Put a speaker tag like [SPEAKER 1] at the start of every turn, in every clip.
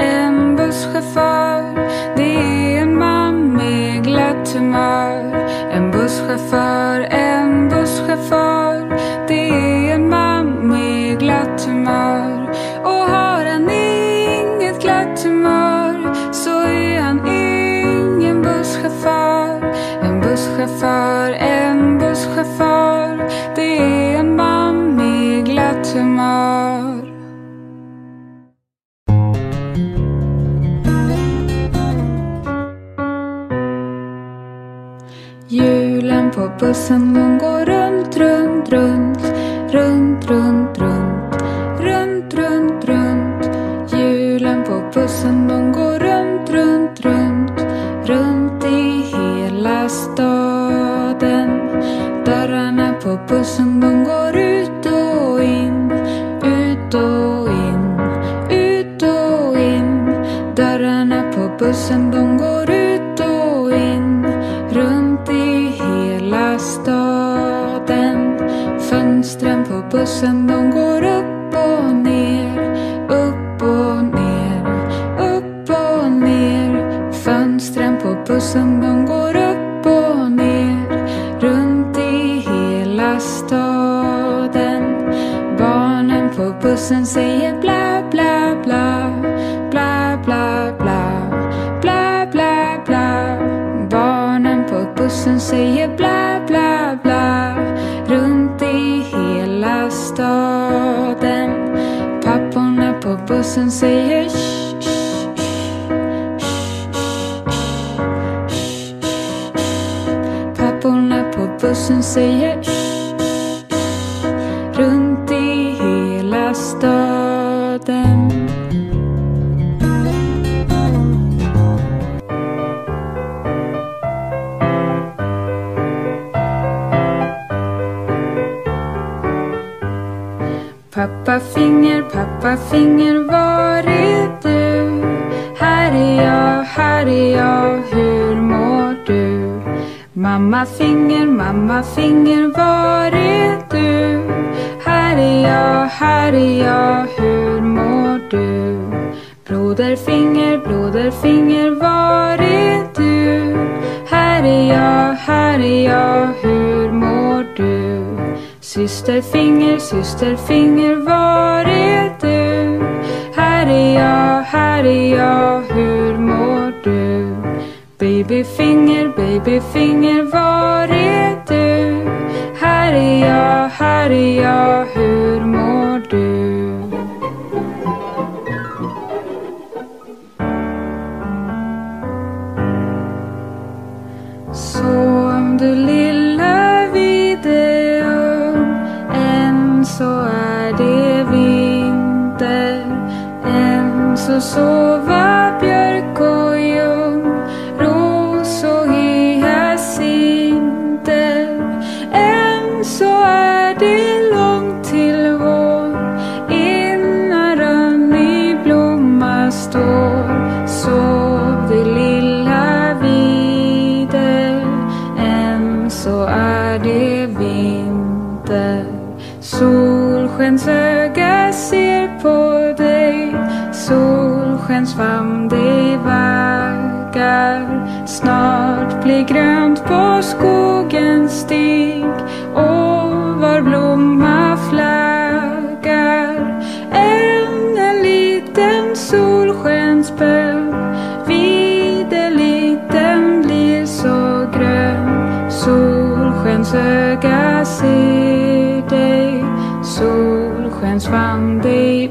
[SPEAKER 1] en busschaufför. Det är en man med glatt humör. En busschaufför, en busschaufför. Bussen de går runt, runt, runt. Runt, runt, runt. Runt, runt, runt. Hjulen på bussen de går runt, runt, runt. Runt i hela staden. Dörrarna på bussen de kiss and say yes. Shh, shh, shh, Pop on apple bus and say yes. Broder var är du? Här är jag, här är jag, hur mår du? Systerfinger, systerfinger. var är du? Här är jag, här är jag, hur mår du? Babyfinger, babyfinger. var är du? Här är jag, här är jag, soul. Solskensfamn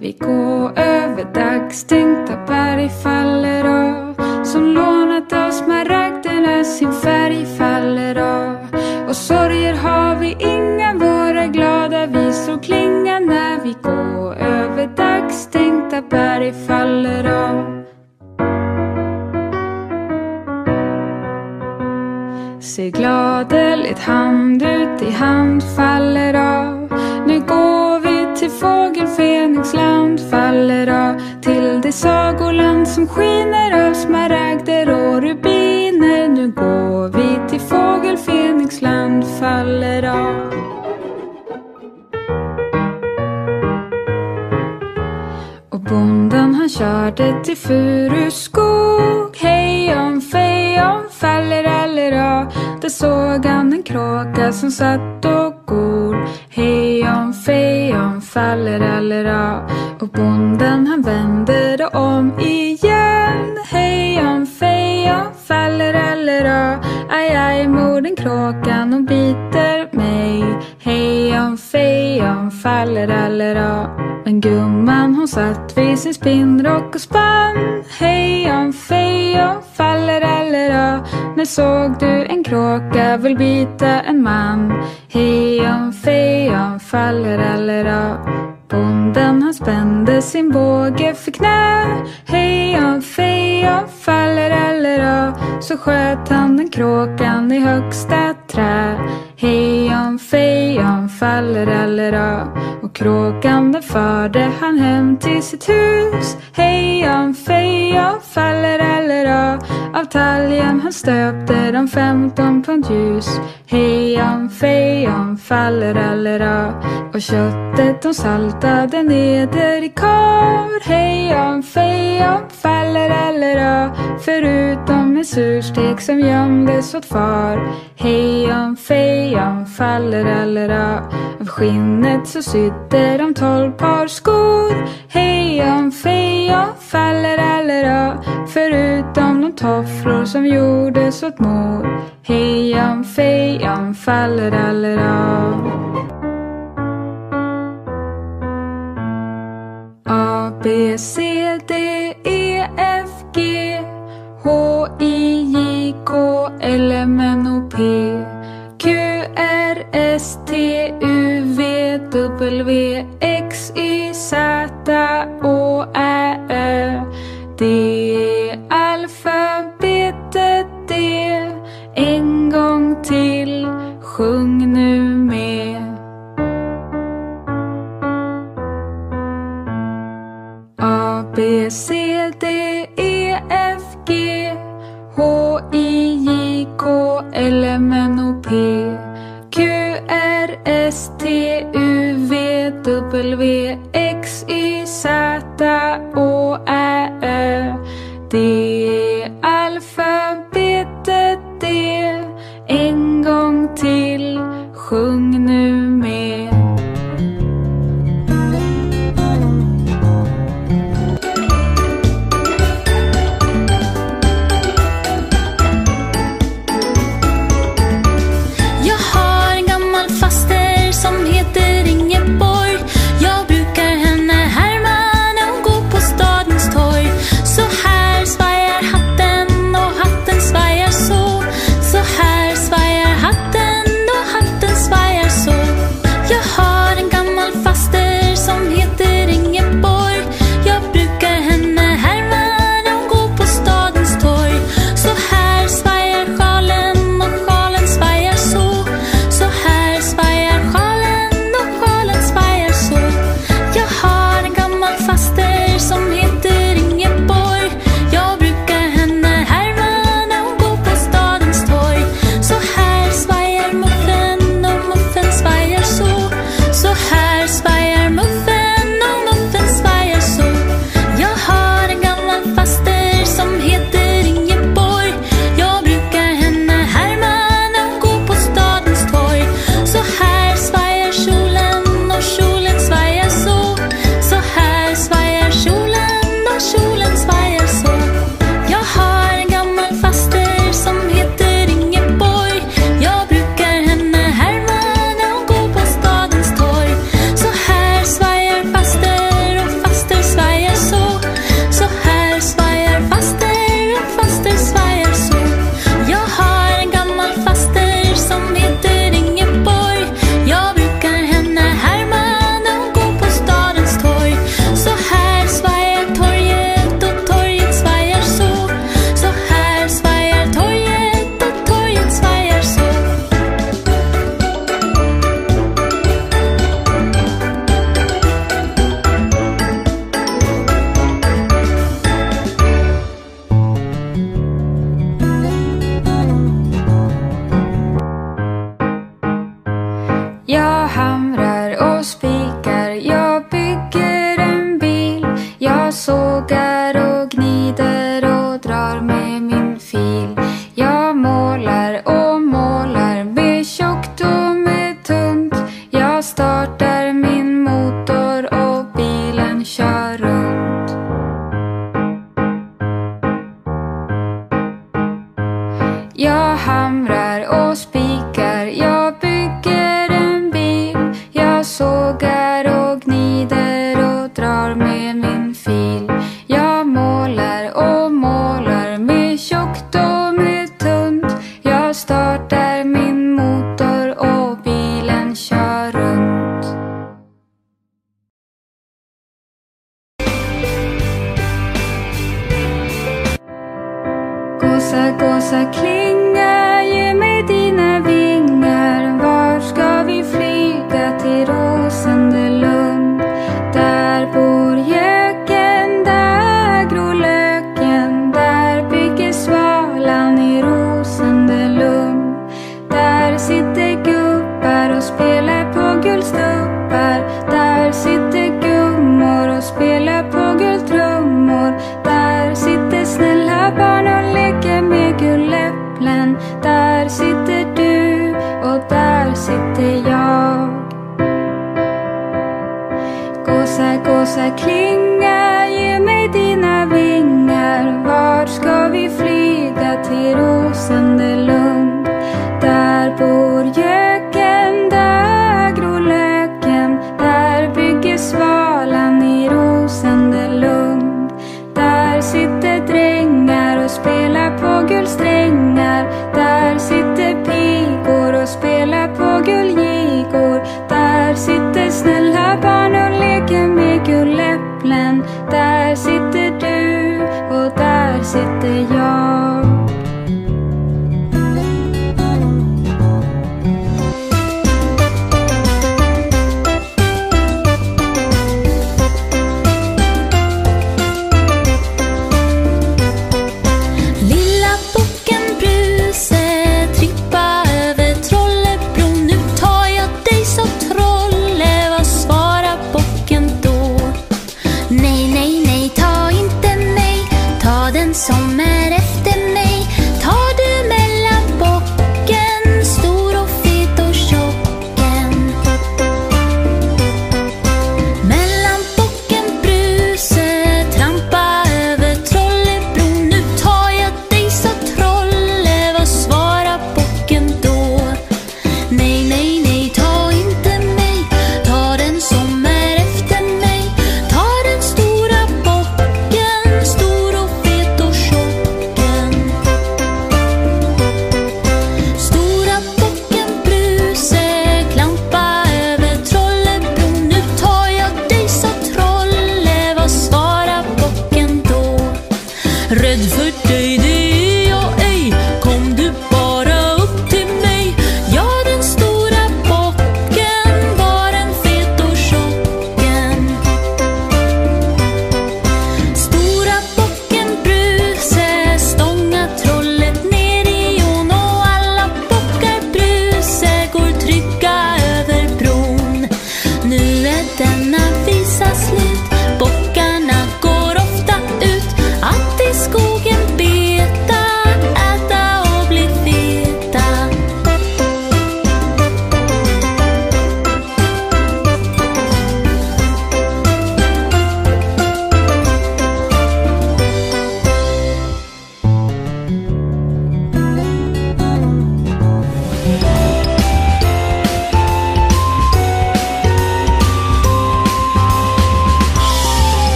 [SPEAKER 1] Vi går över dagstänkta berg faller av som lånat av smaragderna sin färg faller av. Och sorger har vi inga, våra glada visor klingar när vi går över dagstänkta berg faller av. Se gladeligt hand ut i hand faller av. Nu går vi till fågel Fenixland faller av. Till det sagoland som skiner av smaragder och rubiner. Nu går vi till fågel Fenixland faller av. Och bonden han körde till Furuskog. Där såg han en kråka som satt och gol. Hej om fej om faller allera. Och bonden han vände om igen. Hej om fej om faller allera. Aj aj morden kråkan och biter mig. Hej om fej om faller allera. Men gumman hon satt vid sin spinnrock och spann. Hej om fej om faller allera. När såg du kråka vill bita en man? Hej om fej faller allra. Bonden han spände sin båge för knä. Hej om fej faller allra. Så sköt han den kråkan i högsta trä. Hej om faller eller av. Och kråkan den förde han hem till sitt hus. Hej om fej om faller eller Av talgen han stöpte de femton pund ljus. Hej om fej om faller. Och köttet de saltade neder i kar. Hej om fej om faller. Förutom en surstek som gömdes åt far. Hej om fej om faller eller Av av skinnet så sydde de tolv par skor. Hej om fej faller faller allera. Förutom de tofflor som gjordes åt mor. Hej om fej faller allera. A, W, X, Y, Z, Å, Ä, Ö D U, V, W, X, Y, Z, Å, Ä, e, Ö D e. cosa, so clear.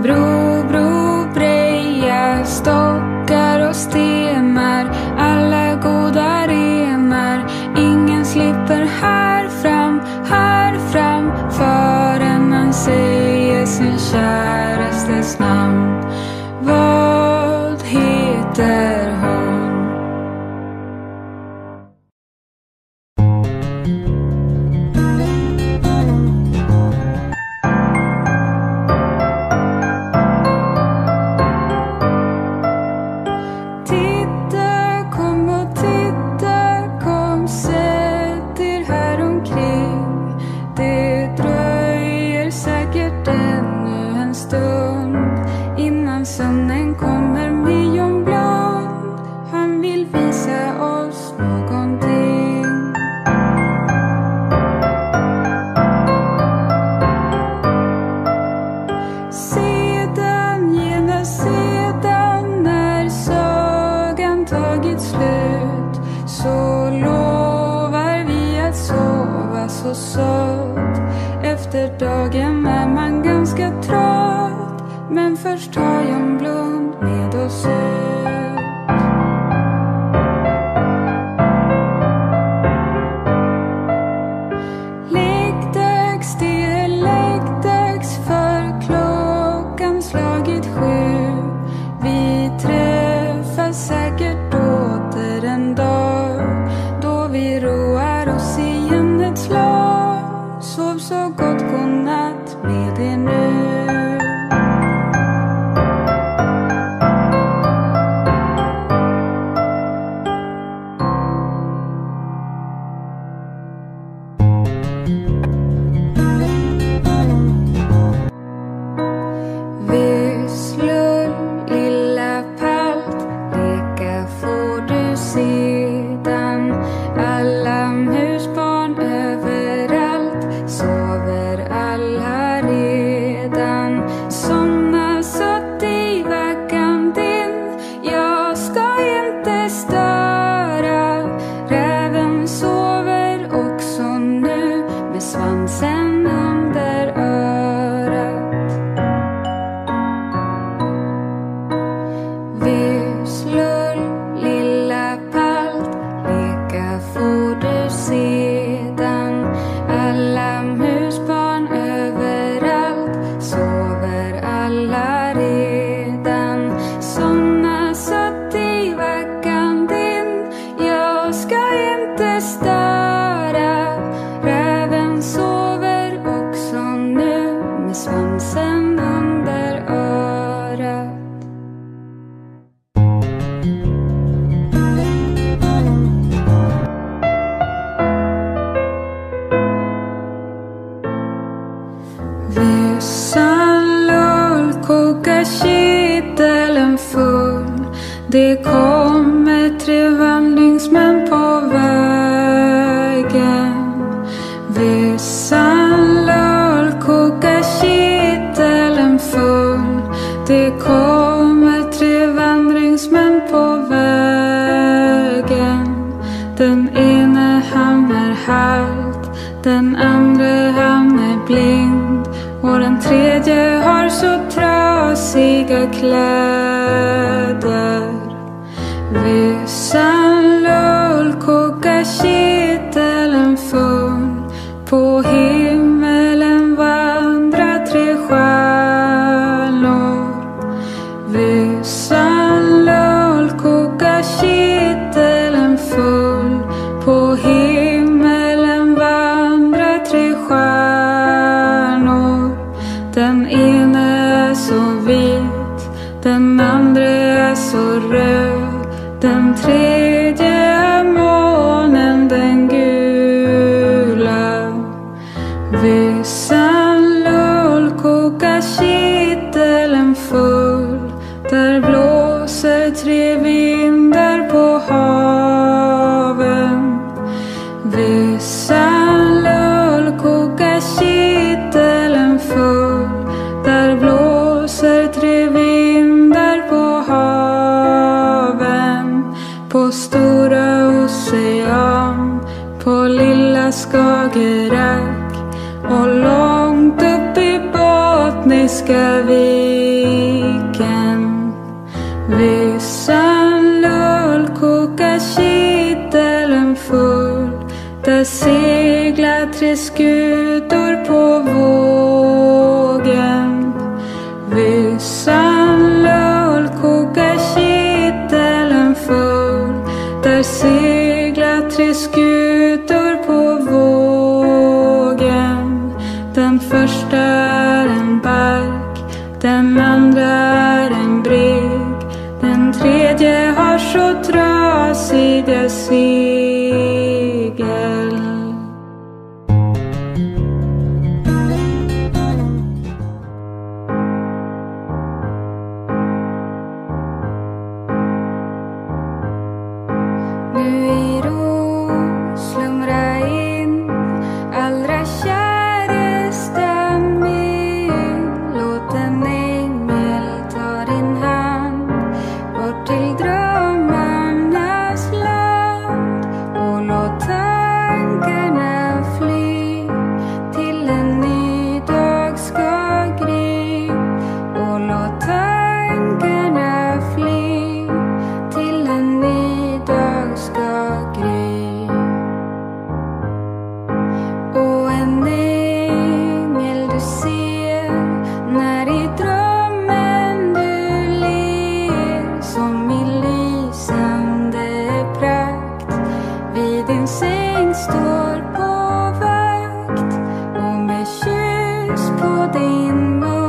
[SPEAKER 1] Bruno. éclata. Vissan lull kokar kittelen full. Där seglar tre skutor på vågen. Vissan lull kokar kittelen full. Där seglar tre skutor på vågen. Den första is put in